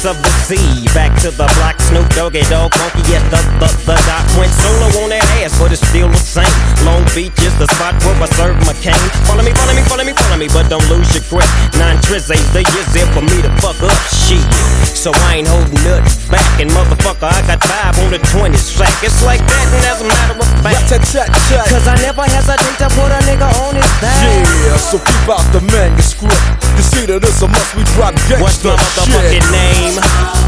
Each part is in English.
MC. Back to the block, Snoop Doggy Dogg, funky yes, the, the, the doc went solo on that ass, but it's still the same. Long Beach is the spot where I serve my cane. Follow me, follow me, follow me, follow me, but don't lose your grip. Nine tris ain't the years there for me to fuck up shit. So I ain't holding nothing back, and motherfucker, I got five on the 20 sack. It's like that, and as a matter of fact, See that a must we drop What's gangsta my shit. motherfucking name?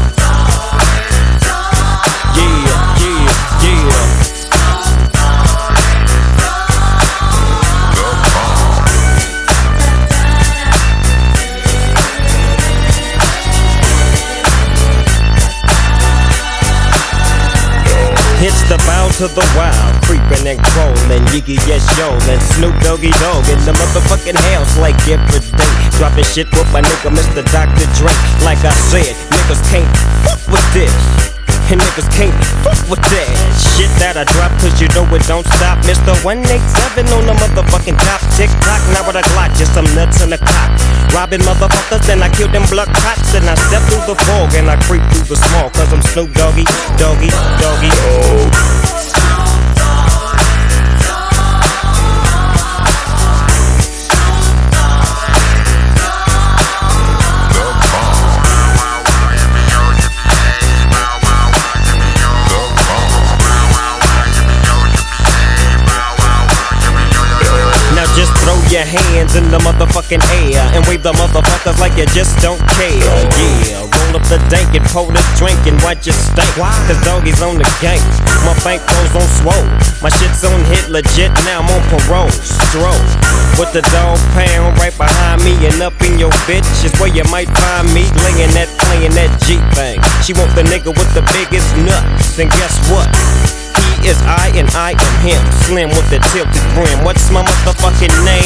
To the wild, creeping and crawling, Yiggy yes yo, and Snoop Doggy Dogg in the motherfucking house like every day. Dropping shit with my nigga Mr. Dr. Dre. Like I said, niggas can't fuck with this. And niggas can't fuck with that shit that I drop, cause you know it don't stop. Mr. 187 on the motherfucking top. Tick tock, now with a Glock, just some nuts in the cock. Robbing motherfuckers, then I kill them blood cops. And I step through the fog and I creep through the small, cause I'm Snoop Doggy, Doggy, Doggy. Oh. Now your hands in the motherfucking air and wave the motherfuckers like you just don't care. Yeah, roll up the dank and pour the drink and watch it stink. Cause doggies on the gang. My bankroll's on swole. My shit's on hit legit, now I'm on parole. Stroll. With the Dogg Pound right behind me and up in your bitch is where you might find me laying that, playing that G thing. She want the nigga with the biggest nuts, and guess what? He is I and I am him. Slim with the tilted brim. What's my motherfucking name?